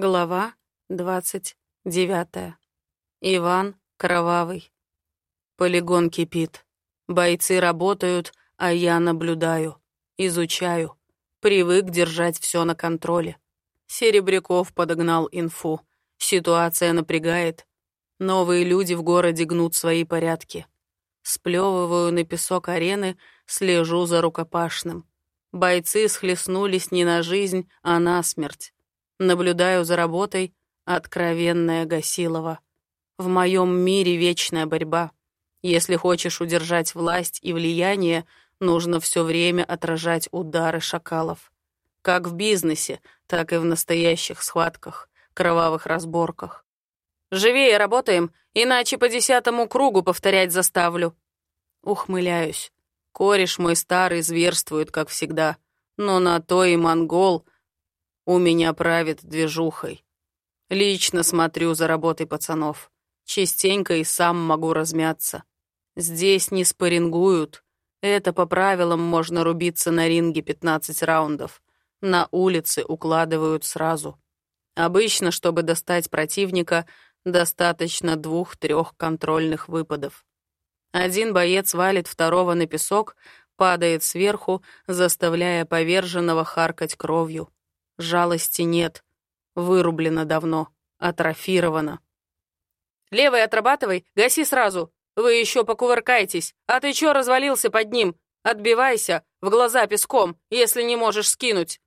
Глава двадцать девятая. Иван Кровавый. Полигон кипит. Бойцы работают, а я наблюдаю, изучаю. Привык держать все на контроле. Серебряков подогнал инфу. Ситуация напрягает. Новые люди в городе гнут свои порядки. Сплевываю на песок арены, слежу за рукопашным. Бойцы схлестнулись не на жизнь, а на смерть. Наблюдаю за работой, откровенная Гасилова. В моем мире вечная борьба. Если хочешь удержать власть и влияние, нужно все время отражать удары шакалов. Как в бизнесе, так и в настоящих схватках, кровавых разборках. «Живее работаем, иначе по десятому кругу повторять заставлю». Ухмыляюсь. Кореш мой старый зверствует, как всегда. Но на то и монгол — у меня правит движухой. Лично смотрю за работой пацанов. Частенько и сам могу размяться. Здесь не спаррингуют. Это по правилам можно рубиться на ринге 15 раундов. На улице укладывают сразу. Обычно, чтобы достать противника, достаточно двух-трех контрольных выпадов. Один боец валит второго на песок, падает сверху, заставляя поверженного харкать кровью. Жалости нет. Вырублено давно. Атрофировано. «Левый отрабатывай, гаси сразу. Вы еще покувыркаетесь. А ты чё развалился под ним? Отбивайся, в глаза песком, если не можешь скинуть».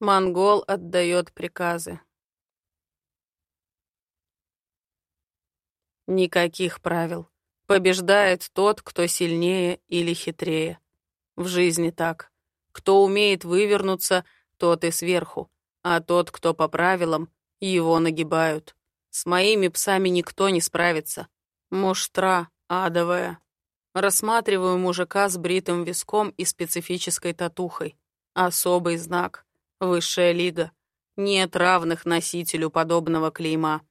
Монгол отдает приказы. Никаких правил. Побеждает тот, кто сильнее или хитрее. В жизни так. Кто умеет вывернуться, тот и сверху, а тот, кто по правилам, его нагибают. С моими псами никто не справится. Муштра адовая. Рассматриваю мужика с бритым виском и специфической татухой. Особый знак. Высшая лига. Нет равных носителю подобного клейма.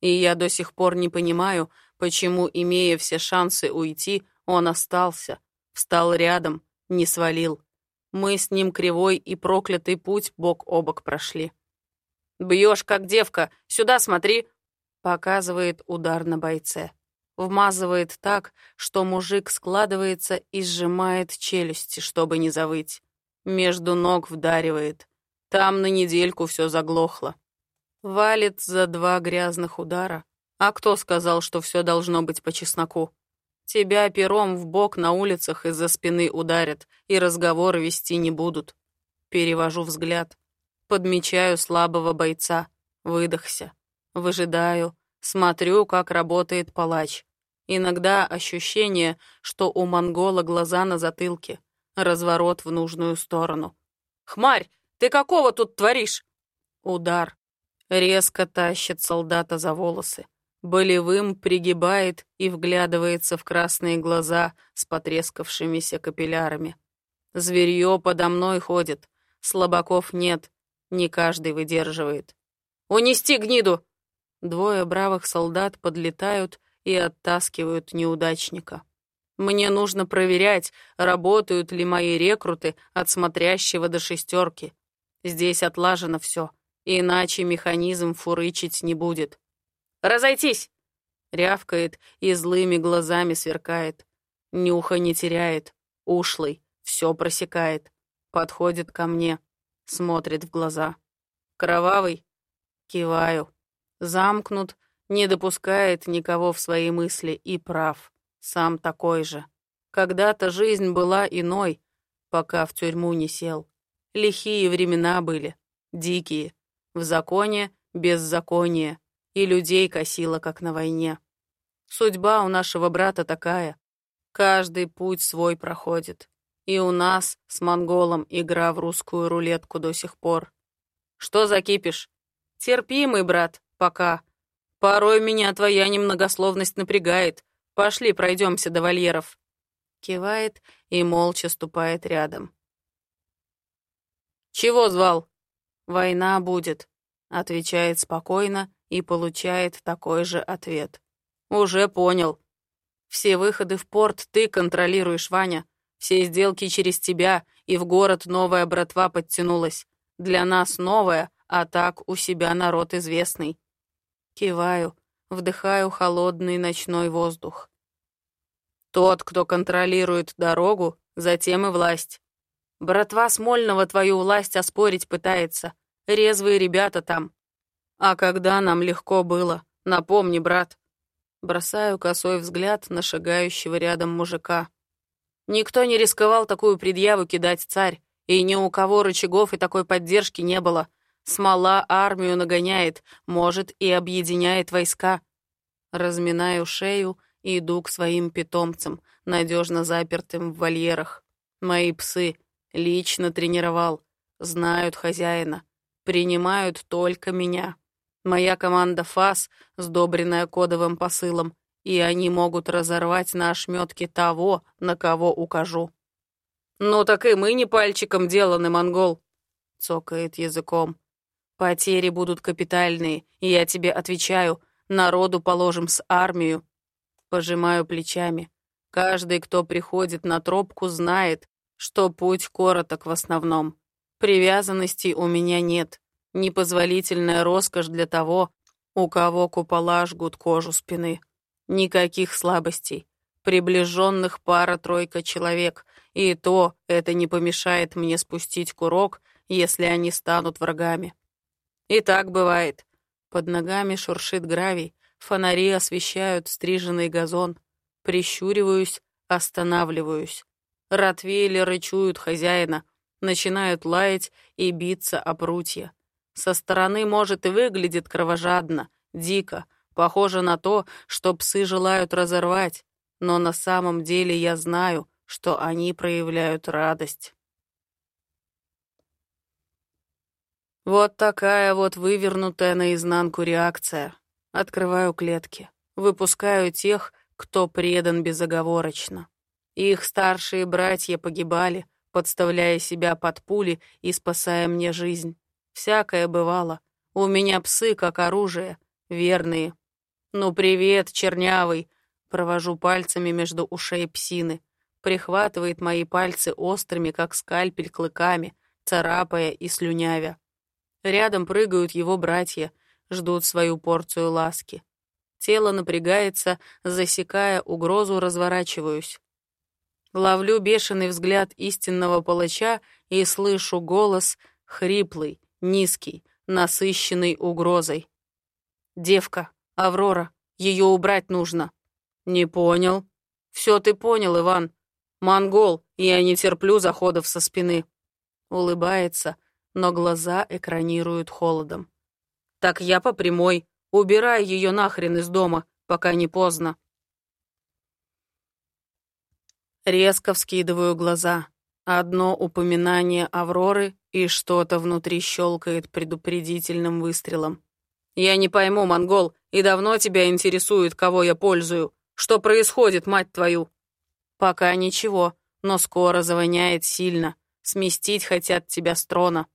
И я до сих пор не понимаю, почему, имея все шансы уйти, он остался, встал рядом, не свалил. Мы с ним кривой и проклятый путь бок о бок прошли. «Бьешь, как девка! Сюда смотри!» Показывает удар на бойце. Вмазывает так, что мужик складывается и сжимает челюсти, чтобы не завыть. Между ног вдаривает. Там на недельку все заглохло. Валит за два грязных удара. А кто сказал, что все должно быть по чесноку? Тебя пером в бок на улицах из-за спины ударят, и разговоры вести не будут. Перевожу взгляд. Подмечаю слабого бойца. Выдохся. Выжидаю. Смотрю, как работает палач. Иногда ощущение, что у монгола глаза на затылке. Разворот в нужную сторону. «Хмарь, ты какого тут творишь?» Удар. Резко тащит солдата за волосы. Болевым пригибает и вглядывается в красные глаза с потрескавшимися капиллярами. Зверье подо мной ходит. Слабаков нет. Не каждый выдерживает. «Унести гниду!» Двое бравых солдат подлетают и оттаскивают неудачника. Мне нужно проверять, работают ли мои рекруты от смотрящего до шестерки. Здесь отлажено все. Иначе механизм фурычить не будет. «Разойтись!» Рявкает и злыми глазами сверкает. Нюха не теряет. Ушлый. Все просекает. Подходит ко мне. Смотрит в глаза. Кровавый? Киваю. Замкнут. Не допускает никого в свои мысли и прав. Сам такой же. Когда-то жизнь была иной, пока в тюрьму не сел. Лихие времена были. Дикие. В законе беззаконие, и людей косило, как на войне. Судьба у нашего брата такая. Каждый путь свой проходит. И у нас с монголом игра в русскую рулетку до сих пор. Что закипишь? Терпимый, брат, пока. Порой меня твоя немногословность напрягает. Пошли, пройдемся до вольеров. Кивает и молча ступает рядом. Чего звал? «Война будет», — отвечает спокойно и получает такой же ответ. «Уже понял. Все выходы в порт ты контролируешь, Ваня. Все сделки через тебя, и в город новая братва подтянулась. Для нас новая, а так у себя народ известный. Киваю, вдыхаю холодный ночной воздух. Тот, кто контролирует дорогу, затем и власть. Братва Смольного твою власть оспорить пытается. Резвые ребята там. А когда нам легко было, напомни, брат. Бросаю косой взгляд на шагающего рядом мужика. Никто не рисковал такую предъяву кидать царь, и ни у кого рычагов и такой поддержки не было. Смола армию нагоняет, может, и объединяет войска. Разминаю шею и иду к своим питомцам, надежно запертым в вольерах. Мои псы лично тренировал, знают хозяина, принимают только меня. Моя команда ФАС, сдобренная кодовым посылом, и они могут разорвать на ошметки того, на кого укажу. «Ну так и мы не пальчиком деланы, монгол», — цокает языком. Потери будут капитальные, и я тебе отвечаю, народу положим с армию. Пожимаю плечами. Каждый, кто приходит на тропку, знает, что путь короток в основном. Привязанностей у меня нет. Непозволительная роскошь для того, у кого купола жгут кожу спины. Никаких слабостей. Приближенных пара-тройка человек, и то это не помешает мне спустить курок, если они станут врагами. И так бывает. Под ногами шуршит гравий, фонари освещают стриженный газон. Прищуриваюсь, останавливаюсь. Ротвейли рычуют хозяина, начинают лаять и биться о прутья. Со стороны, может, и выглядит кровожадно, дико, похоже на то, что псы желают разорвать, но на самом деле я знаю, что они проявляют радость. Вот такая вот вывернутая наизнанку реакция. Открываю клетки. Выпускаю тех, кто предан безоговорочно. Их старшие братья погибали, подставляя себя под пули и спасая мне жизнь. Всякое бывало. У меня псы как оружие, верные. «Ну привет, чернявый!» Провожу пальцами между ушей псины. Прихватывает мои пальцы острыми, как скальпель, клыками, царапая и слюнявя. Рядом прыгают его братья, ждут свою порцию ласки. Тело напрягается, засекая угрозу, разворачиваюсь. Ловлю бешеный взгляд истинного палача и слышу голос хриплый, низкий, насыщенный угрозой. «Девка, Аврора, ее убрать нужно». «Не понял». «Все ты понял, Иван. Монгол, я не терплю заходов со спины». Улыбается, но глаза экранируют холодом. «Так я по прямой. Убирай ее нахрен из дома, пока не поздно». Резко вскидываю глаза. Одно упоминание Авроры, и что-то внутри щелкает предупредительным выстрелом. «Я не пойму, монгол, и давно тебя интересует, кого я пользую. Что происходит, мать твою?» «Пока ничего, но скоро завоняет сильно. Сместить хотят тебя с трона.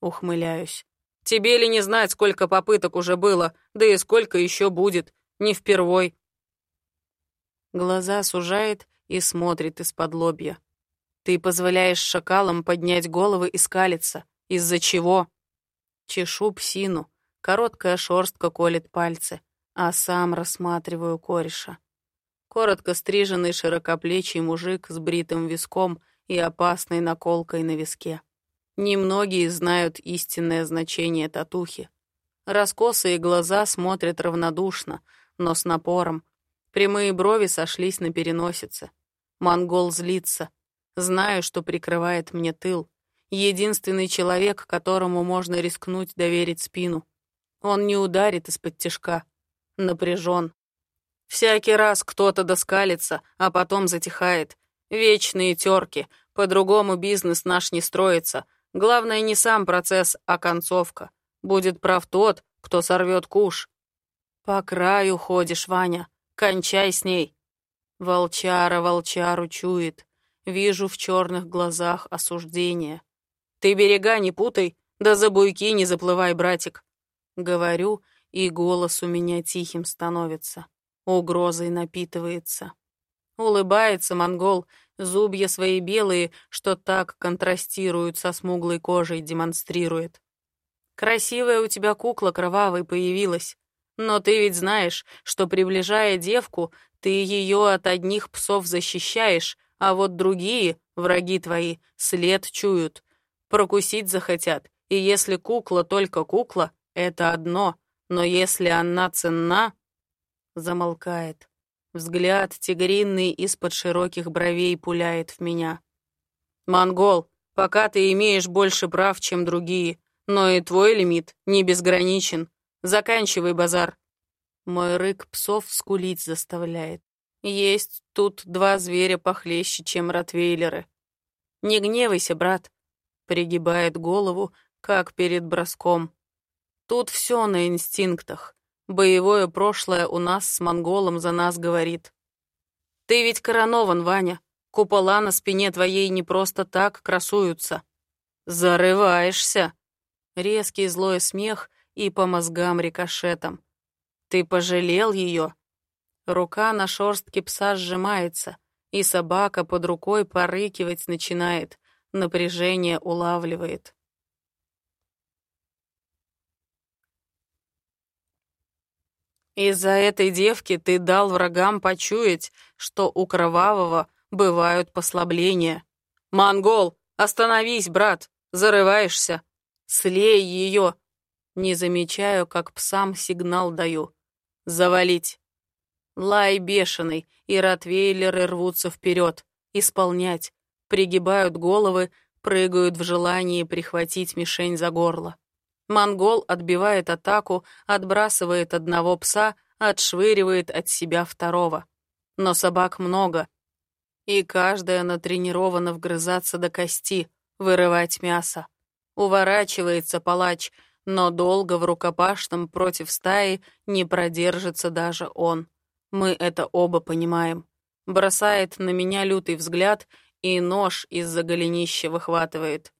Ухмыляюсь. Тебе ли не знать, сколько попыток уже было, да и сколько еще будет, не впервой. Глаза сужает и смотрит из-под лобья. Ты позволяешь шакалам поднять головы и скалиться. Из-за чего? Чешу псину. Короткая шорстка колет пальцы, а сам рассматриваю кореша. Коротко стриженный широкоплечий мужик с бритым виском и опасной наколкой на виске. Немногие знают истинное значение татухи. Раскосые глаза смотрят равнодушно, но с напором. Прямые брови сошлись на переносице. Монгол злится. Знаю, что прикрывает мне тыл. Единственный человек, которому можно рискнуть доверить спину. Он не ударит из-под тяжка. Напряжен. Всякий раз кто-то доскалится, а потом затихает. Вечные терки. По-другому бизнес наш не строится. Главное не сам процесс, а концовка. Будет прав тот, кто сорвет куш. По краю ходишь, Ваня. Кончай с ней. Волчара волчару чует. Вижу в черных глазах осуждение. Ты берега не путай, да за буйки не заплывай, братик. Говорю, и голос у меня тихим становится. Угрозой напитывается. Улыбается монгол, Зубья свои белые, что так контрастируют со смуглой кожей, демонстрирует. Красивая у тебя кукла кровавой появилась. Но ты ведь знаешь, что, приближая девку, ты ее от одних псов защищаешь, а вот другие, враги твои, след чуют. Прокусить захотят, и если кукла только кукла, это одно, но если она ценна... Замолкает. Взгляд тигринный из-под широких бровей пуляет в меня. «Монгол, пока ты имеешь больше прав, чем другие, но и твой лимит не безграничен. Заканчивай базар». Мой рык псов скулить заставляет. Есть тут два зверя похлеще, чем ротвейлеры. «Не гневайся, брат», — пригибает голову, как перед броском. Тут все на инстинктах. Боевое прошлое у нас с монголом за нас говорит. Ты ведь коронован, Ваня. Купола на спине твоей не просто так красуются. Зарываешься. Резкий злой смех и по мозгам рикошетом. Ты пожалел ее? Рука на шорстке пса сжимается, и собака под рукой порыкивать начинает, напряжение улавливает. Из-за этой девки ты дал врагам почуять, что у кровавого бывают послабления. Монгол, остановись, брат, зарываешься. Слей ее. Не замечаю, как псам сигнал даю. Завалить. Лай бешеный, и ротвейлеры рвутся вперед. Исполнять. Пригибают головы, прыгают в желании прихватить мишень за горло. Монгол отбивает атаку, отбрасывает одного пса, отшвыривает от себя второго. Но собак много, и каждая натренирована вгрызаться до кости, вырывать мясо. Уворачивается палач, но долго в рукопашном против стаи не продержится даже он. Мы это оба понимаем. Бросает на меня лютый взгляд и нож из-за голенища выхватывает.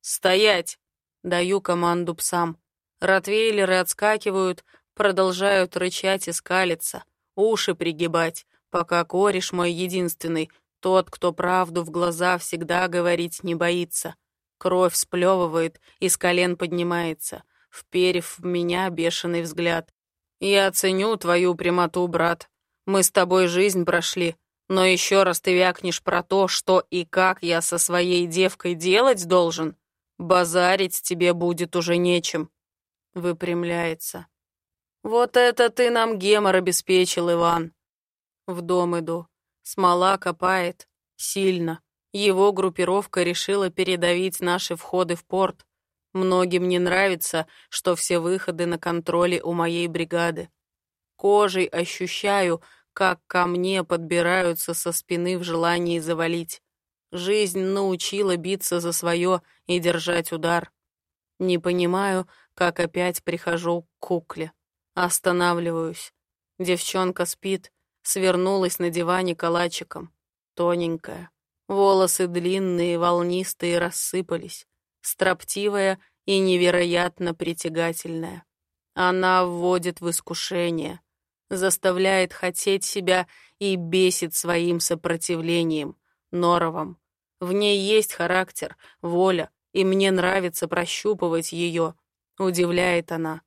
«Стоять!» Даю команду псам. Ротвейлеры отскакивают, продолжают рычать и скалиться, уши пригибать, пока кореш мой единственный, тот, кто правду в глаза всегда говорить не боится. Кровь сплевывает, из колен поднимается, вперев в меня бешеный взгляд. «Я ценю твою прямоту, брат. Мы с тобой жизнь прошли, но еще раз ты вякнешь про то, что и как я со своей девкой делать должен, Базарить тебе будет уже нечем. Выпрямляется. Вот это ты нам гемор обеспечил, Иван. В дом иду. Смола копает. Сильно. Его группировка решила передавить наши входы в порт. Многим не нравится, что все выходы на контроле у моей бригады. Кожей ощущаю, как ко мне подбираются со спины в желании завалить. Жизнь научила биться за свое и держать удар. Не понимаю, как опять прихожу к кукле. Останавливаюсь. Девчонка спит, свернулась на диване калачиком. Тоненькая. Волосы длинные, волнистые рассыпались. Строптивая и невероятно притягательная. Она вводит в искушение, заставляет хотеть себя и бесит своим сопротивлением, норовом, в ней есть характер, воля, и мне нравится прощупывать ее. Удивляет она.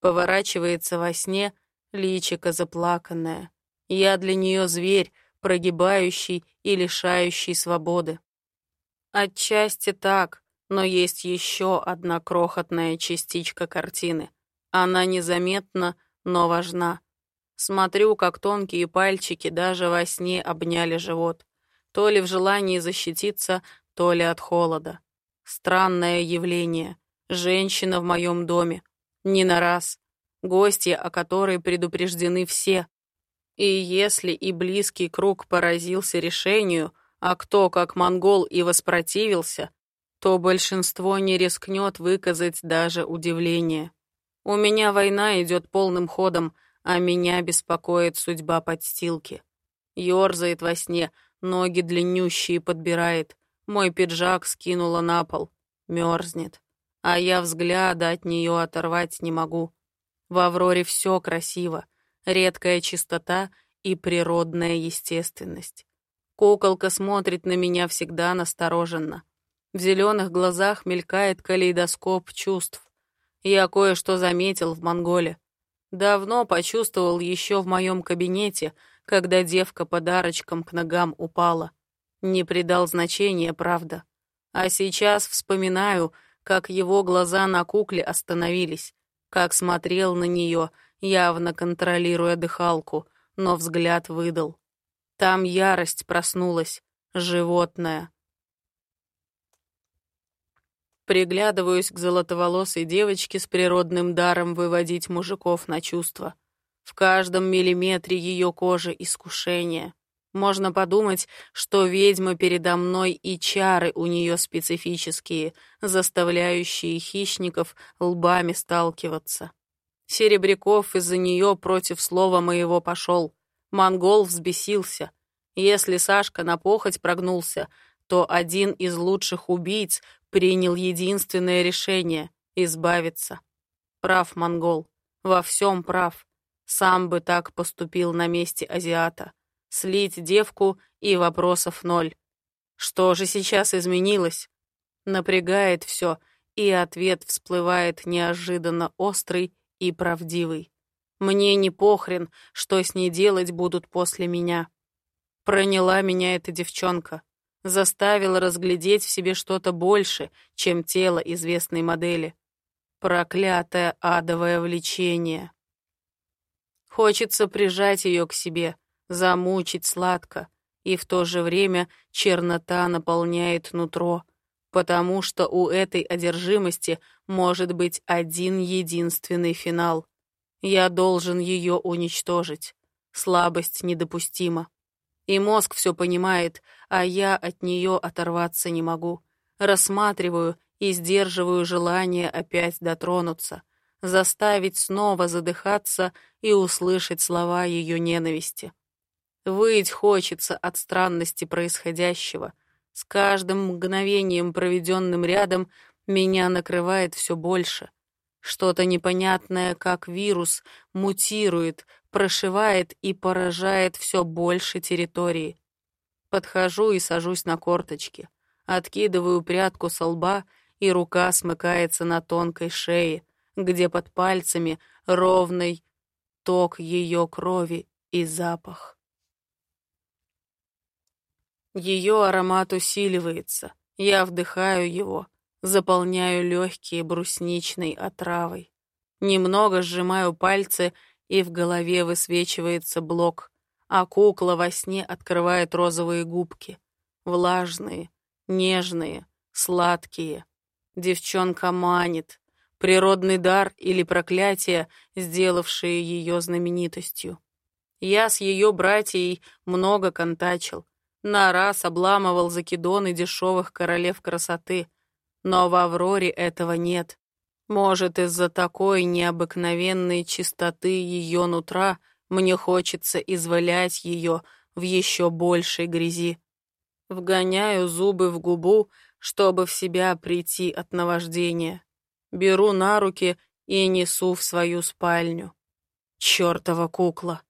Поворачивается во сне, личико заплаканное. Я для нее зверь, прогибающий и лишающий свободы. Отчасти так, но есть еще одна крохотная частичка картины. Она незаметна, но важна. Смотрю, как тонкие пальчики даже во сне обняли живот то ли в желании защититься, то ли от холода. Странное явление. Женщина в моем доме. Не на раз. Гостья, о которой предупреждены все. И если и близкий круг поразился решению, а кто, как монгол, и воспротивился, то большинство не рискнет выказать даже удивление. У меня война идет полным ходом, а меня беспокоит судьба подстилки. Ёрзает во сне, Ноги длиннющие подбирает. Мой пиджак скинула на пол. Мерзнет. А я взгляда от нее оторвать не могу. В Авроре все красиво. Редкая чистота и природная естественность. Куколка смотрит на меня всегда настороженно. В зеленых глазах мелькает калейдоскоп чувств. Я кое-что заметил в Монголе. Давно почувствовал еще в моем кабинете, когда девка подарочком к ногам упала. Не придал значения, правда. А сейчас вспоминаю, как его глаза на кукле остановились, как смотрел на нее, явно контролируя дыхалку, но взгляд выдал. Там ярость проснулась, животное. Приглядываюсь к золотоволосой девочке с природным даром выводить мужиков на чувства. В каждом миллиметре ее кожи искушение. Можно подумать, что ведьма передо мной и чары у нее специфические, заставляющие хищников лбами сталкиваться. Серебряков из-за нее против слова моего пошел. Монгол взбесился. Если Сашка на похоть прогнулся, то один из лучших убийц принял единственное решение — избавиться. Прав монгол. Во всем прав. Сам бы так поступил на месте азиата. Слить девку и вопросов ноль. Что же сейчас изменилось? Напрягает все, и ответ всплывает неожиданно острый и правдивый. Мне не похрен, что с ней делать будут после меня. Проняла меня эта девчонка. Заставила разглядеть в себе что-то больше, чем тело известной модели. Проклятое адовое влечение. Хочется прижать ее к себе, замучить сладко, и в то же время чернота наполняет нутро, потому что у этой одержимости может быть один единственный финал. Я должен ее уничтожить. Слабость недопустима. И мозг все понимает, а я от нее оторваться не могу. Рассматриваю и сдерживаю желание опять дотронуться, заставить снова задыхаться и услышать слова ее ненависти. Выть хочется от странности происходящего. С каждым мгновением, проведенным рядом, меня накрывает все больше. Что-то непонятное, как вирус, мутирует, прошивает и поражает все больше территории. Подхожу и сажусь на корточки. Откидываю прядку со лба, и рука смыкается на тонкой шее, где под пальцами ровный ток ее крови и запах. Ее аромат усиливается. Я вдыхаю его, заполняю легкие брусничной отравой. Немного сжимаю пальцы, и в голове высвечивается блок, а кукла во сне открывает розовые губки. Влажные, нежные, сладкие. Девчонка манит. Природный дар или проклятие, сделавшие ее знаменитостью. Я с ее братьей много контачил. На раз обламывал закидоны дешевых королев красоты — но в Авроре этого нет. Может, из-за такой необыкновенной чистоты ее нутра мне хочется извалять ее в еще большей грязи. Вгоняю зубы в губу, чтобы в себя прийти от наваждения. Беру на руки и несу в свою спальню. Чёртова кукла.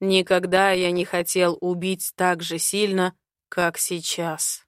Никогда я не хотел убить так же сильно, как сейчас.